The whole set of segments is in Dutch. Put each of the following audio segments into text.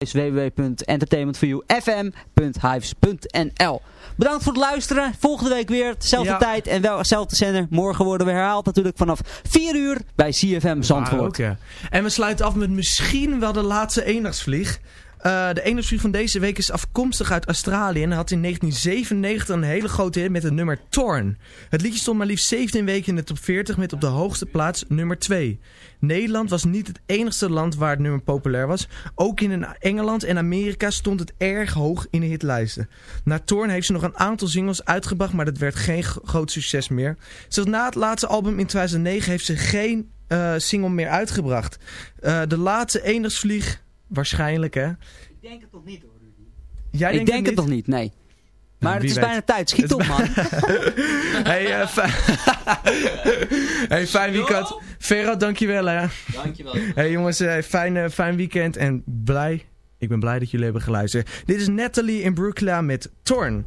is www.entertainmentforyoufm.hives.nl Bedankt voor het luisteren. Volgende week weer, dezelfde tijd en wel dezelfde zender. Morgen worden we herhaald natuurlijk vanaf 4 uur bij CFM Zandvoort. Ah, En we sluiten af met misschien wel de laatste eendagsvlieg. Uh, de eendagsvlieg van deze week is afkomstig uit Australië en had in 1997 een hele grote hit met het nummer Torn. Het liedje stond maar liefst 17 weken in de top 40 met op de hoogste plaats nummer 2. Nederland was niet het enigste land waar het nummer populair was. Ook in Engeland en Amerika stond het erg hoog in de hitlijsten. Na Torn heeft ze nog een aantal singles uitgebracht, maar dat werd geen groot succes meer. Zelfs na het laatste album in 2009 heeft ze geen uh, single meer uitgebracht. Uh, de laatste eendagsvlieg Waarschijnlijk, hè? Ik denk het toch niet, hoor, Rudy. Jij ik denk het, nog niet, nee. Maar het is bijna tijd. Schiet op, man. hey, uh, hey, fijn weekend. Vero, dankjewel, hè. Dankjewel. Hey, jongens, uh, fijn, uh, fijn weekend en blij. Ik ben blij dat jullie hebben geluisterd. Dit is Natalie in Brooklyn met Torn.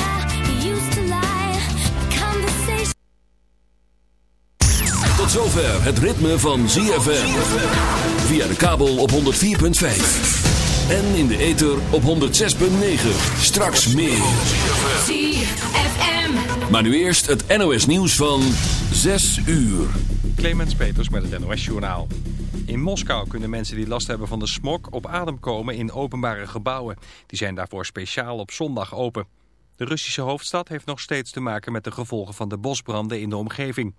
Tot zover het ritme van ZFM. Via de kabel op 104.5. En in de ether op 106.9. Straks meer. ZFM. Maar nu eerst het NOS nieuws van 6 uur. Clemens Peters met het NOS Journaal. In Moskou kunnen mensen die last hebben van de smog op adem komen in openbare gebouwen. Die zijn daarvoor speciaal op zondag open. De Russische hoofdstad heeft nog steeds te maken met de gevolgen van de bosbranden in de omgeving.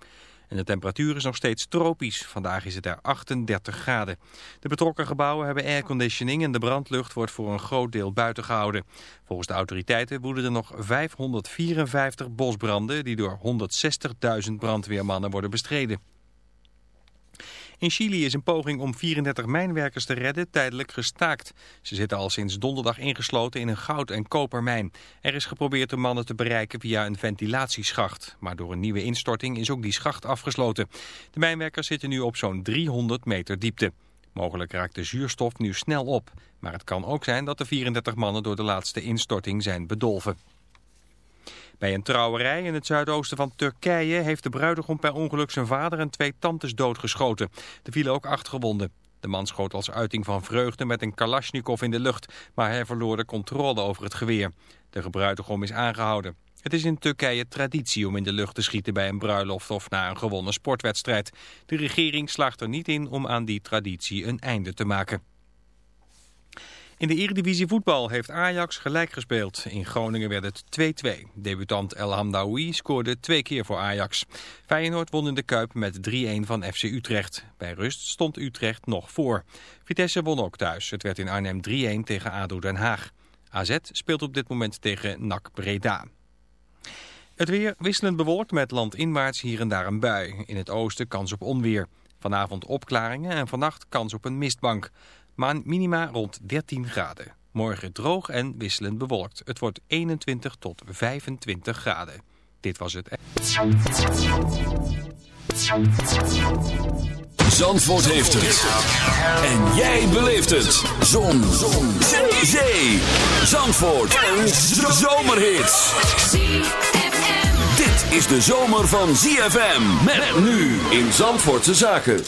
De temperatuur is nog steeds tropisch. Vandaag is het er 38 graden. De betrokken gebouwen hebben airconditioning en de brandlucht wordt voor een groot deel buiten gehouden. Volgens de autoriteiten woeden er nog 554 bosbranden die door 160.000 brandweermannen worden bestreden. In Chili is een poging om 34 mijnwerkers te redden tijdelijk gestaakt. Ze zitten al sinds donderdag ingesloten in een goud- en kopermijn. Er is geprobeerd de mannen te bereiken via een ventilatieschacht. Maar door een nieuwe instorting is ook die schacht afgesloten. De mijnwerkers zitten nu op zo'n 300 meter diepte. Mogelijk raakt de zuurstof nu snel op. Maar het kan ook zijn dat de 34 mannen door de laatste instorting zijn bedolven. Bij een trouwerij in het zuidoosten van Turkije heeft de bruidegom per ongeluk zijn vader en twee tantes doodgeschoten. Er vielen ook acht gewonden. De man schoot als uiting van vreugde met een kalasjnikov in de lucht, maar hij verloor de controle over het geweer. De gebruidegom is aangehouden. Het is in Turkije traditie om in de lucht te schieten bij een bruiloft of na een gewonnen sportwedstrijd. De regering slaagt er niet in om aan die traditie een einde te maken. In de Eredivisie voetbal heeft Ajax gelijk gespeeld. In Groningen werd het 2-2. Debutant El Hamdaoui scoorde twee keer voor Ajax. Feyenoord won in de Kuip met 3-1 van FC Utrecht. Bij rust stond Utrecht nog voor. Vitesse won ook thuis. Het werd in Arnhem 3-1 tegen ADO Den Haag. AZ speelt op dit moment tegen NAC Breda. Het weer wisselend bewolkt met landinwaarts hier en daar een bui. In het oosten kans op onweer. Vanavond opklaringen en vannacht kans op een mistbank maar minima rond 13 graden. Morgen droog en wisselend bewolkt. Het wordt 21 tot 25 graden. Dit was het. Zandvoort heeft het. En jij beleeft het. Zon. Zon. Zee. Zandvoort. Een zomerhit. Dit is de zomer van ZFM. Met nu in Zandvoortse Zaken.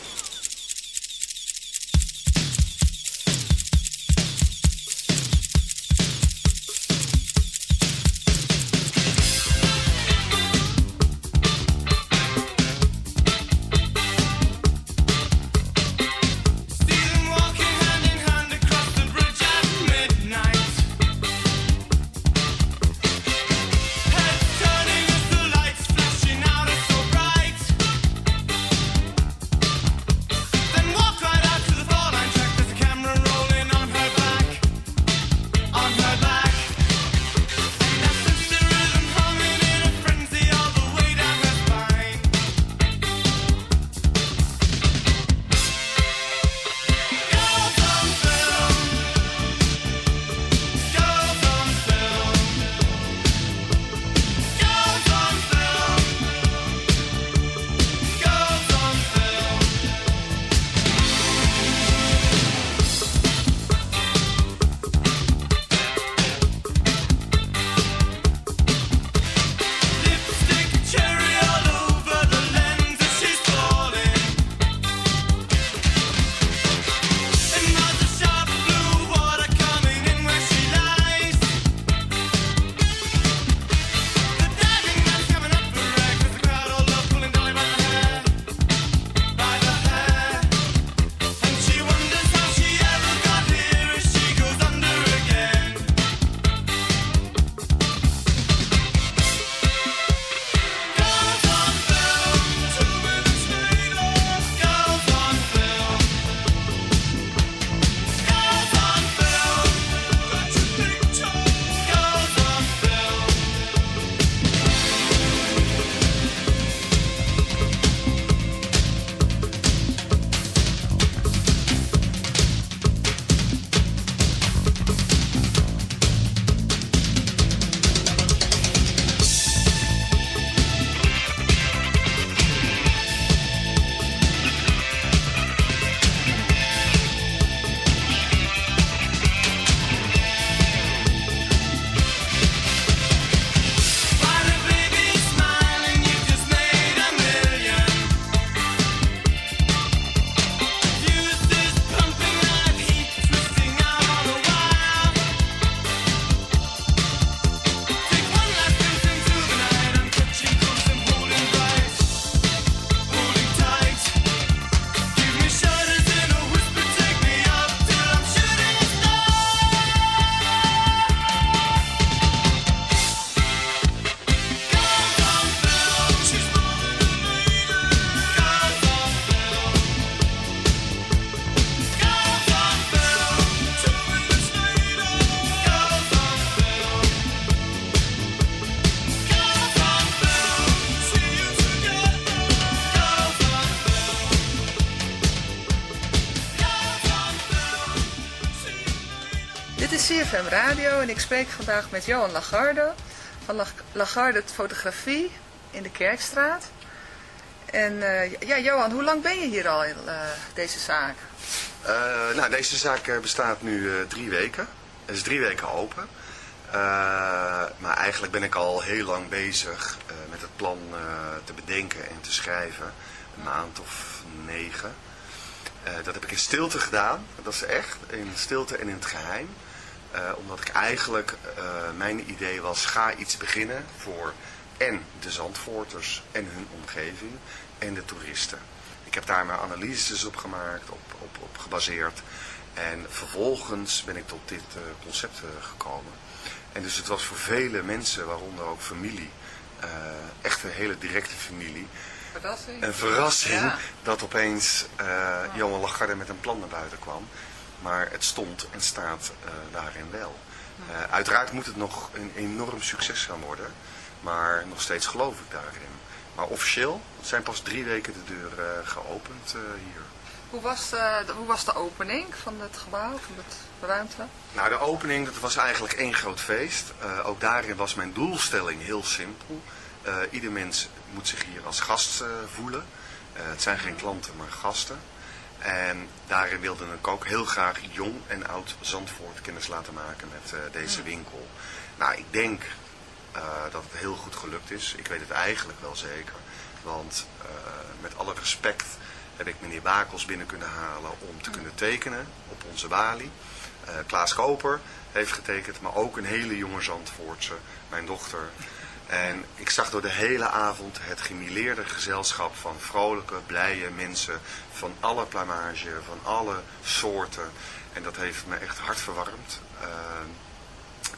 CFM Radio en ik spreek vandaag met Johan Lagarde van Lagarde Fotografie in de Kerkstraat. En uh, ja, Johan, hoe lang ben je hier al in uh, deze zaak? Uh, nou, deze zaak bestaat nu drie weken. Het is drie weken open. maar eigenlijk ben ik al heel lang bezig met het plan te bedenken en te schrijven. Een maand of negen. dat heb ik in stilte gedaan. Dat is echt. In stilte en in het geheim. Omdat ik eigenlijk, mijn idee was, ga iets beginnen voor en de Zandvoorters en hun omgeving en de toeristen. Ik heb daar mijn analyses op gemaakt, op, op, op gebaseerd. En vervolgens ben ik tot dit uh, concept gekomen. En dus het was voor vele mensen, waaronder ook familie, echt een hele directe familie. Verrassing. Een verrassing dat opeens Johan Lagarde met een plan naar buiten kwam. Maar het stond en staat daarin wel. uiteraard moet het nog een enorm succes gaan worden. Maar nog steeds geloof ik daarin. Maar officieel zijn pas drie weken de deuren uh, geopend hier. Hoe was, de, hoe was de opening van het gebouw, van het ruimte? Nou, de opening dat was eigenlijk één groot feest. Uh, ook daarin was mijn doelstelling heel simpel. ieder mens moet zich hier als gast voelen. het zijn geen klanten, maar gasten. En daarin wilde ik ook heel graag jong en oud Zandvoort kennis laten maken met deze winkel. Nou, ik denk uh, dat het heel goed gelukt is. Ik weet het eigenlijk wel zeker. Want uh, met alle respect heb ik meneer Bakels binnen kunnen halen om te kunnen tekenen op onze balie. Uh, Klaas Koper heeft getekend, maar ook een hele jonge Zandvoortse, mijn dochter. En ik zag door de hele avond het gemileerde gezelschap van vrolijke, blije mensen van alle plamage, van alle soorten. En dat heeft me echt hart verwarmd.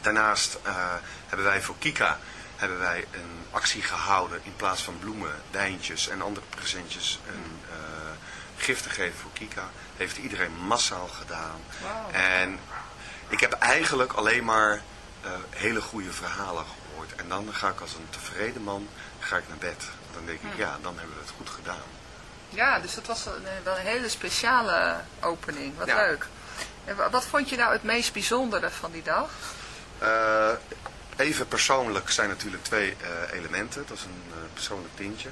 Daarnaast uh, hebben wij voor Kika hebben wij een actie gehouden in plaats van bloemen, dijntjes en andere presentjes een uh, gift te geven voor Kika. Heeft iedereen massaal gedaan. Wow. En ik heb eigenlijk alleen maar uh, hele goede verhalen gehoord. En dan ga ik als een tevreden man ga ik naar bed. Dan denk ik, hm. ja, dan hebben we het goed gedaan. Ja, dus dat was een, wel een hele speciale opening. Wat leuk. En wat vond je nou het meest bijzondere van die dag? Uh, even persoonlijk zijn natuurlijk twee uh, elementen. Dat is een uh, persoonlijk tintje.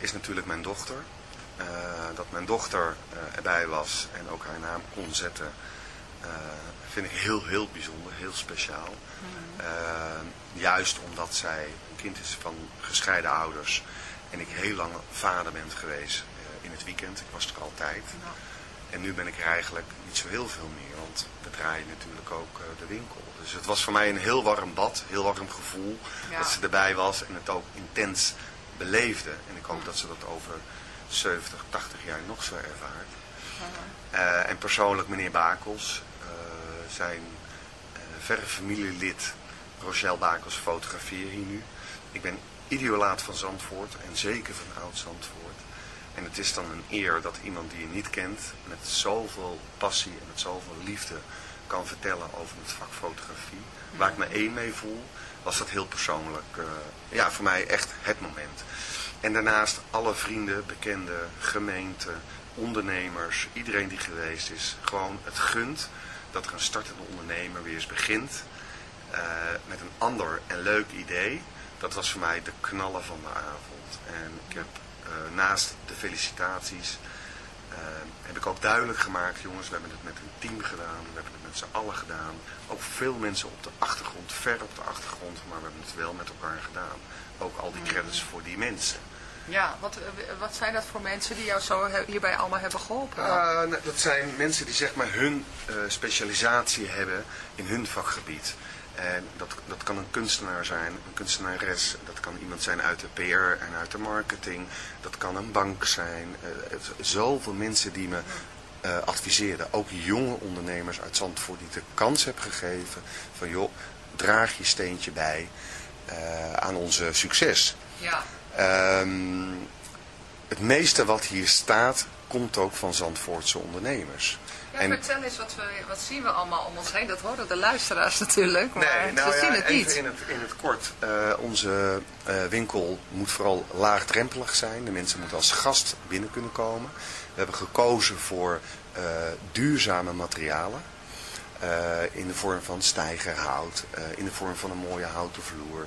is natuurlijk mijn dochter. dat mijn dochter erbij was en ook haar naam kon zetten, vind ik heel, heel bijzonder, heel speciaal. Mm. Juist omdat zij een kind is van gescheiden ouders en ik heel lang vader ben geweest in het weekend. Ik was er altijd. En nu ben ik er eigenlijk niet zo heel veel meer, want we draaien natuurlijk ook uh, de winkel. Dus het was voor mij een heel warm bad, heel warm gevoel ja. dat ze erbij was en het ook intens beleefde. En ik hoop dat ze dat over 70, 80 jaar nog zo ervaart. Uh, en persoonlijk meneer Bakels, uh, zijn verre familielid Rochelle Bakels fotografeer hier nu. Ik ben ideolaat van Zandvoort en zeker van oud Zandvoort. En het is dan een eer dat iemand die je niet kent met zoveel passie en met zoveel liefde kan vertellen over het vak fotografie. Waar ik me één mee voel, was dat heel persoonlijk. Uh, ja, voor mij echt het moment. En daarnaast alle vrienden, bekenden, gemeenten, ondernemers, iedereen die geweest is. Gewoon het gunt dat er een startende ondernemer weer eens begint met een ander en leuk idee. Dat was voor mij de knallen van de avond. En ik heb uh, naast de felicitaties uh, heb ik ook duidelijk gemaakt, jongens, we hebben het met een team gedaan, we hebben het met z'n allen gedaan. Ook veel mensen op de achtergrond, ver op de achtergrond, maar we hebben het wel met elkaar gedaan. Ook al die credits voor die mensen. Ja, wat, eh, wat zijn dat voor mensen die jou zo hierbij allemaal hebben geholpen? Uh, dat zijn mensen die zeg maar hun uh, specialisatie hebben in hun vakgebied. En dat, dat kan een kunstenaar zijn, een kunstenares. Dat kan iemand zijn uit de PR en uit de marketing. Dat kan een bank zijn. Uh, zoveel mensen die me uh, adviseren. Ook jonge ondernemers uit Zandvoort die de kans heb gegeven. Van joh, draag je steentje bij uh, aan onze succes. Ja. Um, het meeste wat hier staat komt ook van Zandvoortse ondernemers. Ja, en... vertel eens, wat, we, wat zien we allemaal om ons heen? Dat horen de luisteraars natuurlijk, maar nee, nou ze ja, zien het niet. In het, in het kort, uh, onze uh, winkel moet vooral laagdrempelig zijn. De mensen moeten als gast binnen kunnen komen. We hebben gekozen voor uh, duurzame materialen. in de vorm van stijgerhout, in de vorm van een mooie houten vloer.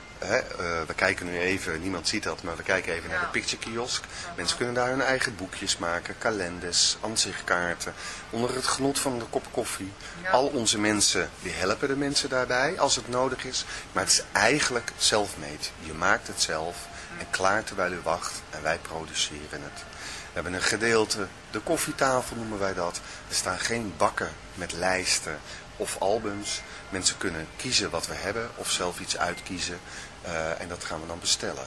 Hè, uh, we kijken nu even, niemand ziet dat, maar we kijken even naar de picture kiosk. Mensen kunnen daar hun eigen boekjes maken, kalenders, aanzichtkaarten. Onder het genot van de kop koffie. Al onze mensen, die helpen de mensen daarbij als het nodig is. Maar het is eigenlijk self-made. Je maakt het zelf en klaar terwijl u wacht en wij produceren het. We hebben een gedeelte, de koffietafel noemen wij dat. Er staan geen bakken met lijsten of albums. Mensen kunnen kiezen wat we hebben of zelf iets uitkiezen. Uh, en dat gaan we dan bestellen.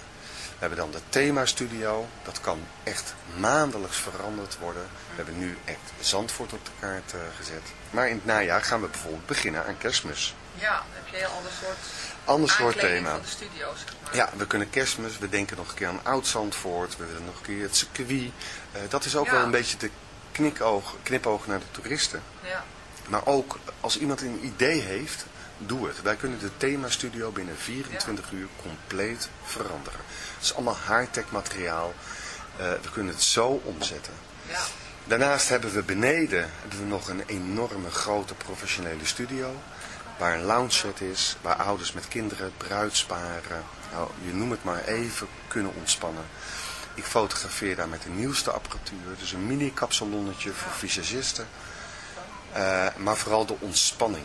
We hebben dan de themastudio. Dat kan echt maandelijks veranderd worden. We hebben nu echt Zandvoort op de kaart uh, gezet. Maar in het najaar gaan we bijvoorbeeld beginnen aan kerstmis. Ja, dan heb je een heel ander soort, ander soort thema. van de studio's. Ja, we kunnen kerstmis. We denken nog een keer aan Oud-Zandvoort. We willen nog een keer het circuit. Uh, dat is ook ja. wel een beetje de knipoog, knipoog naar de toeristen. Ja. Maar ook als iemand een idee heeft, doe het. Wij kunnen de themastudio binnen 24 uur compleet veranderen. Het is allemaal high-tech materiaal. Uh, we kunnen het zo omzetten. Ja. Daarnaast hebben we beneden hebben we nog een enorme grote professionele studio. Waar een lounge set is, waar ouders met kinderen, bruidsparen, nou, je noem het maar even, kunnen ontspannen. Ik fotografeer daar met de nieuwste apparatuur. Dus een mini kapsalonnetje voor visagisten. Uh, maar vooral de ontspanning.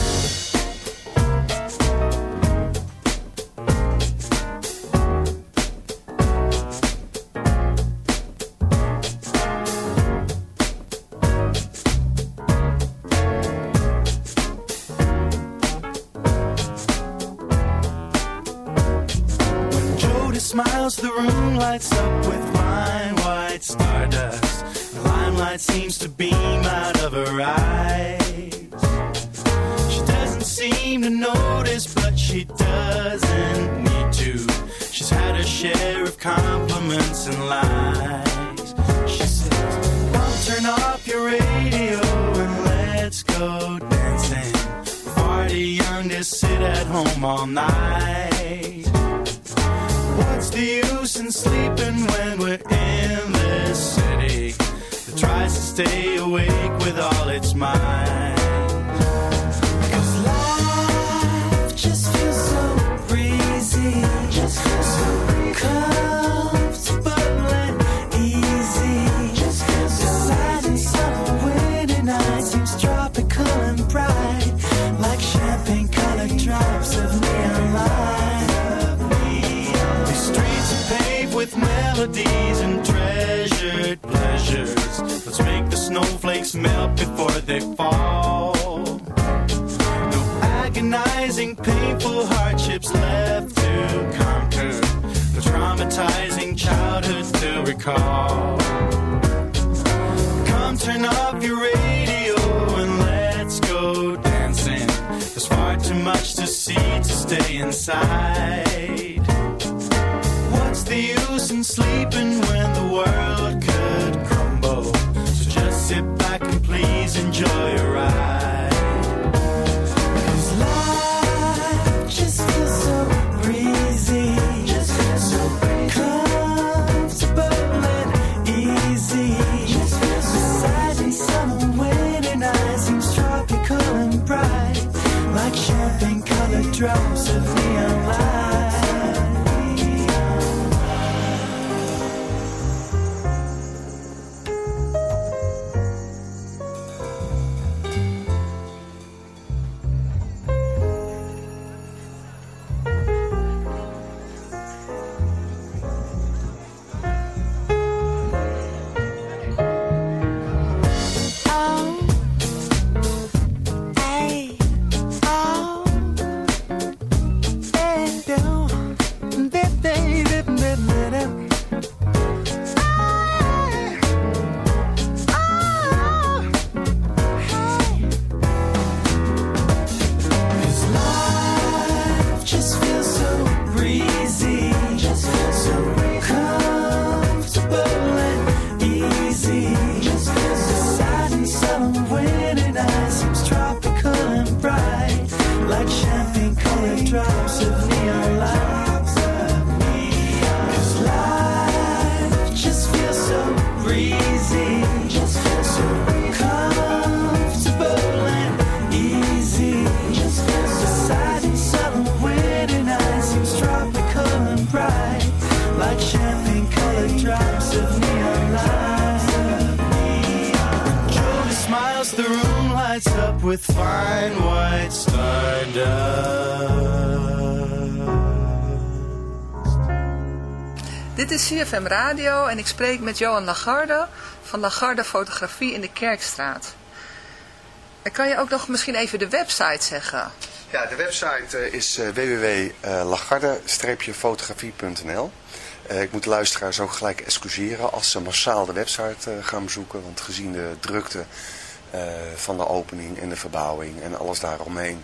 Home all night. What's the use in sleeping when we're in this city that tries to stay awake with all its might? They fall. No agonizing, painful hardships left to conquer. No traumatizing childhood to recall. Come turn off your radio and let's go dancing. There's far too much to see to stay inside. What's the use in sleeping Dit is CFM Radio en ik spreek met Johan Lagarde van Lagarde Fotografie in de Kerkstraat. Kan je ook nog misschien even de website zeggen? Ja, de website eh, is uh, www.lagarde-fotografie.nl Eh, Ik moet de luisteraars ook gelijk excuseren als ze massaal de website eh, gaan bezoeken. Want gezien de drukte eh, van de opening en de verbouwing en alles daaromheen...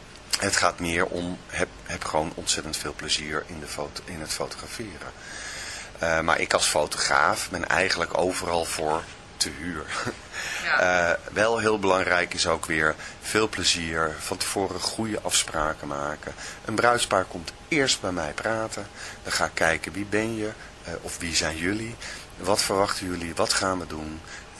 het gaat meer om, heb, heb gewoon ontzettend veel plezier in, de foto, in het fotograferen. Uh, maar ik als fotograaf ben eigenlijk overal voor te huur. Ja. Uh, wel heel belangrijk is ook weer veel plezier, van tevoren goede afspraken maken. Een bruidspaar komt eerst bij mij praten. Dan ga ik kijken wie ben je uh, of wie zijn jullie. Wat verwachten jullie, wat gaan we doen.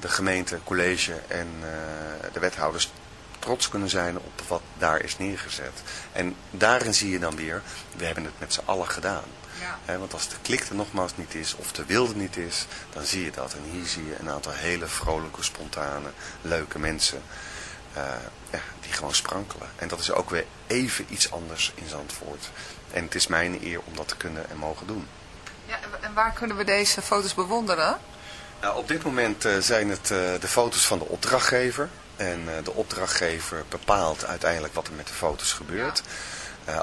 de gemeente, college en de wethouders trots kunnen zijn op wat daar is neergezet. En daarin zie je dan weer, we hebben het met z'n allen gedaan. Ja. want als de klik er nogmaals niet is, of de wilde niet is, dan zie je dat. En hier zie je een aantal hele vrolijke, spontane, leuke mensen uh, ja, die gewoon sprankelen. En dat is ook weer even iets anders in Zandvoort. En het is mijn eer om dat te kunnen en mogen doen. Ja, en waar kunnen we deze foto's bewonderen? Nou, op dit moment uh, zijn het uh, de foto's van de opdrachtgever. En de opdrachtgever bepaalt uiteindelijk wat er met de foto's gebeurt.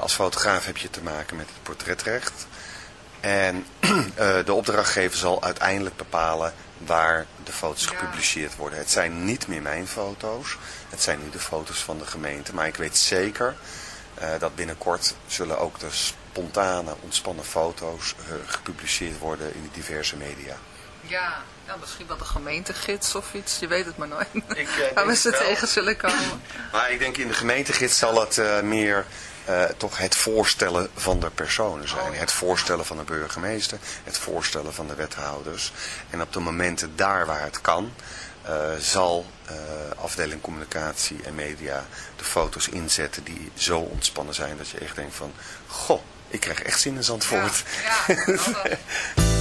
Als fotograaf heb je te maken met het portretrecht. En de opdrachtgever zal uiteindelijk bepalen waar de foto's gepubliceerd worden. Het zijn niet meer mijn foto's. Het zijn nu de foto's van de gemeente. Maar ik weet zeker dat binnenkort zullen ook de spontane, ontspannen foto's gepubliceerd worden in de diverse media. Ja, ja, misschien wel de gemeentegids of iets. Je weet het maar nooit. Ik, Waar we ze tegen zullen komen. Maar ik denk in de gemeentegids zal het meer uh, toch het voorstellen van de personen zijn. Het voorstellen van de burgemeester, het voorstellen van de wethouders. En op de momenten daar waar het kan, uh, zal uh, afdeling communicatie en media de foto's inzetten die zo ontspannen zijn dat je echt denkt van, goh, ik krijg echt zin in Zandvoort. Ja, ja,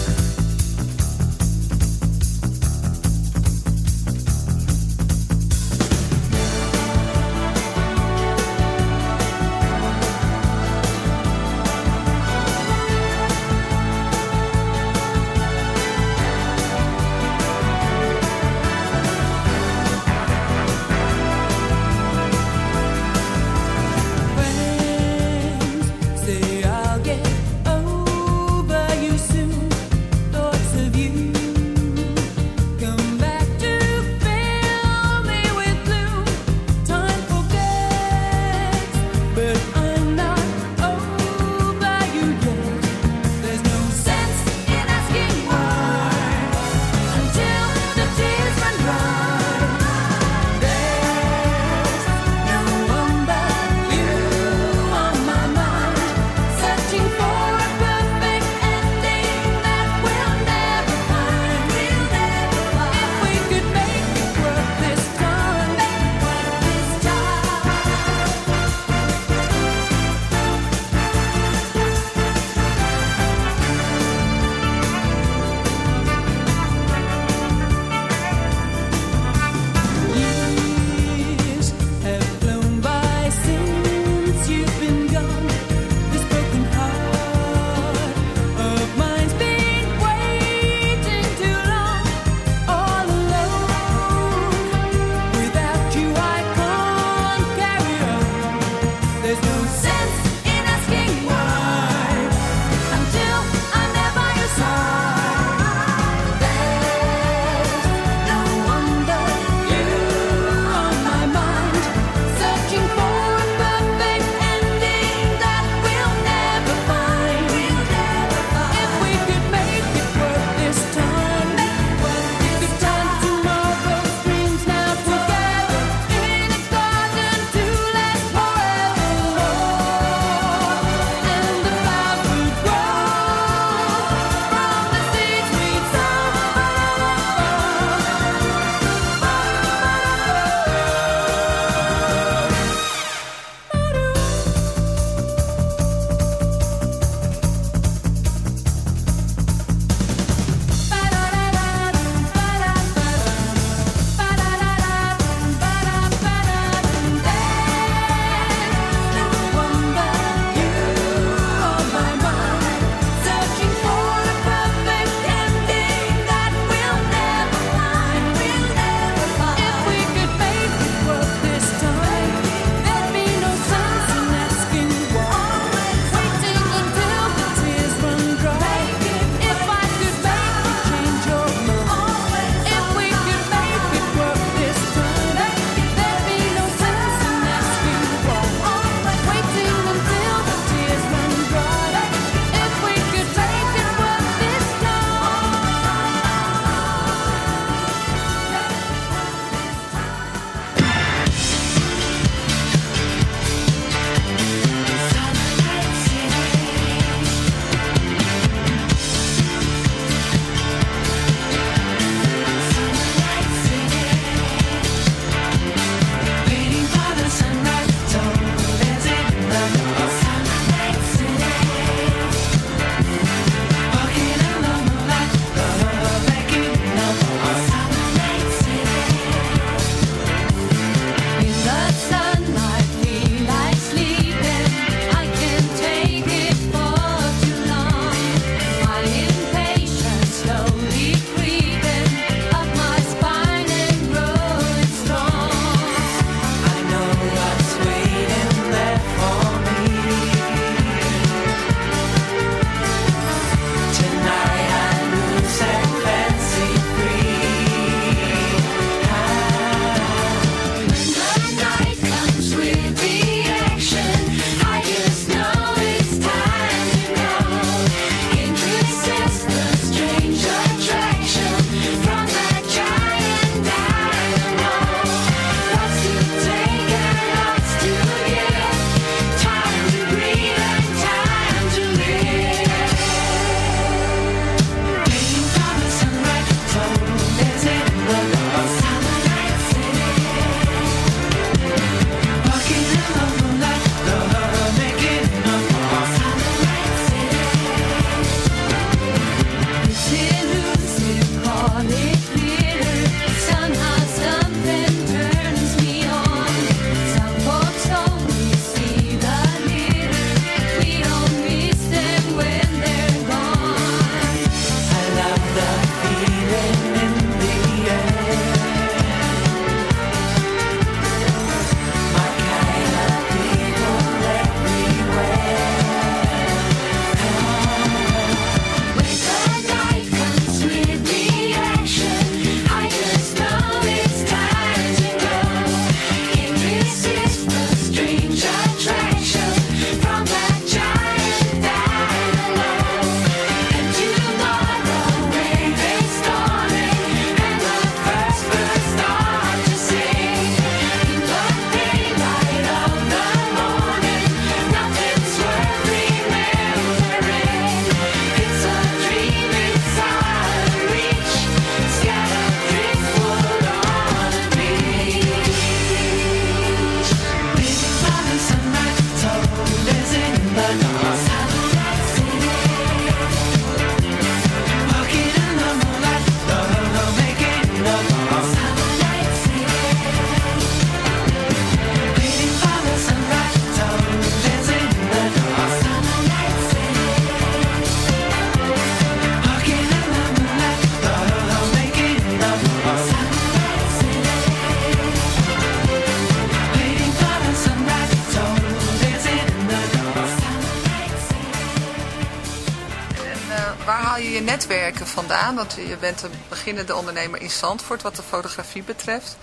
vandaan? Want je bent een beginnende ondernemer in Zandvoort wat de fotografie betreft.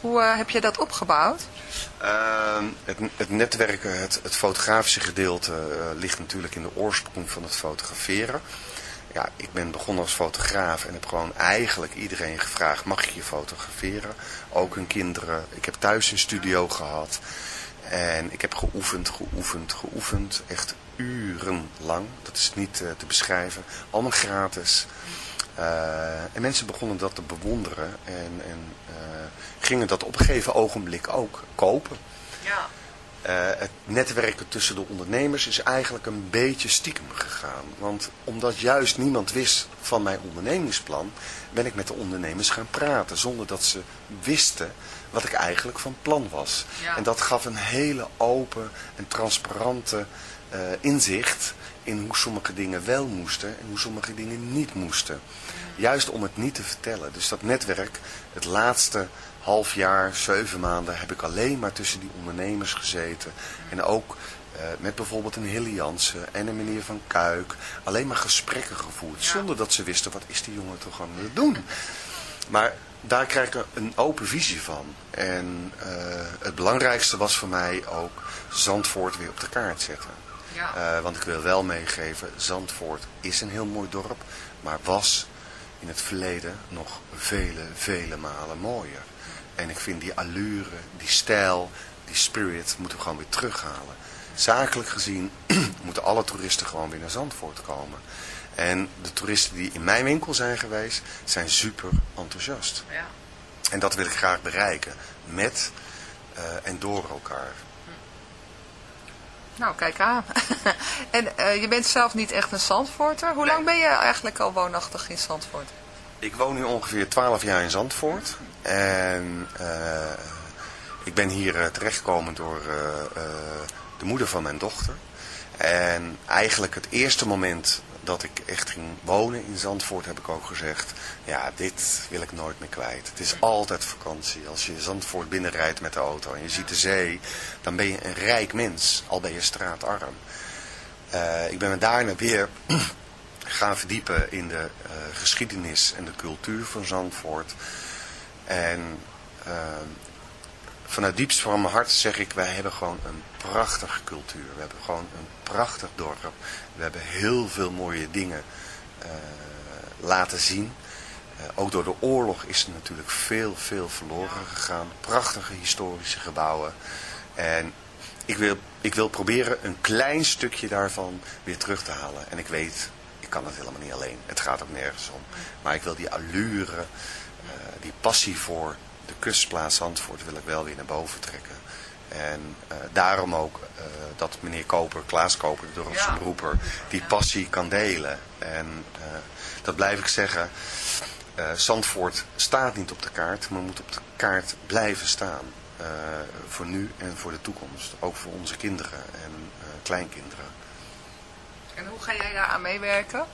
Hoe uh, heb je dat opgebouwd? Uh, het, het, netwerken, het, het, fotografische gedeelte uh, ligt natuurlijk in de oorsprong van het fotograferen. Ja, ik ben begonnen als fotograaf en heb gewoon eigenlijk iedereen gevraagd, mag ik je fotograferen? Ook hun kinderen. Ik heb thuis een studio gehad. En ik heb geoefend, geoefend, geoefend. Echt urenlang. Dat is niet uh, te beschrijven. Allemaal gratis. Uh, en mensen begonnen dat te bewonderen. En, en uh, gingen dat op een gegeven ogenblik ook kopen. Ja. het netwerken tussen de ondernemers is eigenlijk een beetje stiekem gegaan. Want omdat juist niemand wist van mijn ondernemingsplan, ben ik met de ondernemers gaan praten. Zonder dat ze wisten wat ik eigenlijk van plan was. Ja. En dat gaf een hele open en transparante uh, inzicht in hoe sommige dingen wel moesten en hoe sommige dingen niet moesten. Juist om het niet te vertellen. Dus dat netwerk, het laatste half jaar, zeven maanden, heb ik alleen maar tussen die ondernemers gezeten. En ook uh, met bijvoorbeeld een Hilly Jansen en een meneer Van Kuik. Alleen maar gesprekken gevoerd. Ja. Zonder dat ze wisten, wat is die jongen toch aan het doen? Maar daar krijg ik een open visie van. En uh, het belangrijkste was voor mij ook Zandvoort weer op de kaart zetten. Ja. Uh, want ik wil wel meegeven, Zandvoort is een heel mooi dorp, maar was in het verleden nog vele, vele malen mooier. En ik vind die allure, die stijl, die spirit moeten we gewoon weer terughalen. Zakelijk gezien moeten alle toeristen gewoon weer naar Zandvoort komen. En de toeristen die in mijn winkel zijn geweest, zijn super enthousiast. Ja. En dat wil ik graag bereiken. Met uh, en door elkaar. Nou, kijk aan. en uh, je bent zelf niet echt een Zandvoorter. Hoe Nee. lang ben je eigenlijk al woonachtig in Zandvoort? Ik woon nu ongeveer 12 jaar in Zandvoort. En uh, ik ben hier uh, terechtgekomen door uh, de moeder van mijn dochter. En eigenlijk het eerste moment dat ik echt ging wonen in Zandvoort heb ik ook gezegd... ja, dit wil ik nooit meer kwijt. Het is altijd vakantie. Als je Zandvoort binnenrijdt met de auto en je ziet de zee... dan ben je een rijk mens, al ben je straatarm. Uh, ik ben me daarna weer gaan verdiepen in de uh, geschiedenis en de cultuur van Zandvoort. En uh, vanuit diepst van mijn hart zeg ik, wij hebben gewoon een prachtige cultuur. We hebben gewoon een prachtig dorp. We hebben heel veel mooie dingen uh, laten zien. Uh, ook door de oorlog is er natuurlijk veel, veel verloren gegaan. Prachtige historische gebouwen. En ik wil, ik wil proberen een klein stukje daarvan weer terug te halen. En ik weet, ik kan het helemaal niet alleen. Het gaat ook nergens om. Maar ik wil die allure, uh, die passie voor de kustplaats Zandvoort wil ik wel weer naar boven trekken. En uh, daarom ook uh, dat meneer Koper, Klaas Koper, de dorpse Ja. beroeper, die passie kan delen. En uh, dat blijf ik zeggen. Uh, Zandvoort staat niet op de kaart, maar moet op de kaart blijven staan. Uh, voor nu en voor de toekomst. Ook voor onze kinderen en uh, kleinkinderen. En hoe ga jij daar aan meewerken?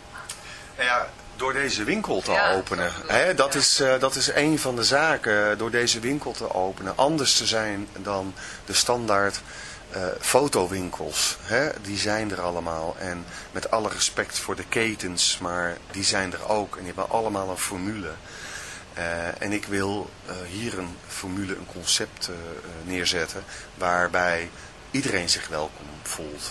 Ja, door deze winkel te Ja, openen. dat is Hè, dat, ja. is, uh, dat is een van de zaken. Door deze winkel te openen. Anders te zijn dan de standaard uh, fotowinkels. Hè? Die zijn er allemaal. En met alle respect voor de ketens. Maar die zijn er ook. En die hebben allemaal een formule. Uh, en ik wil hier een formule, een concept neerzetten. Waarbij iedereen zich welkom voelt.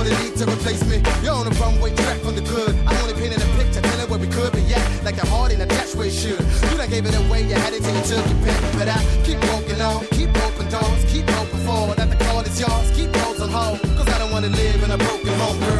for the need to replace me. You're on the runway track on the good. I only painted a picture, telling where we could be yeah, Like a heart in a dash where it should. You done gave it away, you had it till you took your pick. But I keep walking on, keep open doors, keep open forward. That the call is yours, keep holding home. Cause I don't wanna live in a broken home, girl.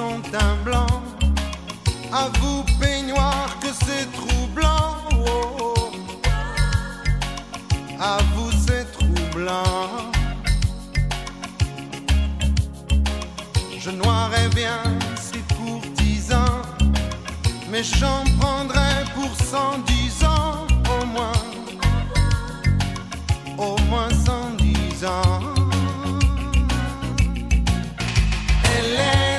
son teint blanc. À vous, peignoir, que c'est troublant. À vous, c'est troublant. Je noirais bien ces courtisans, mais j'en prendrais pour cent dix ans au moins. Au moins cent dix ans. Elle est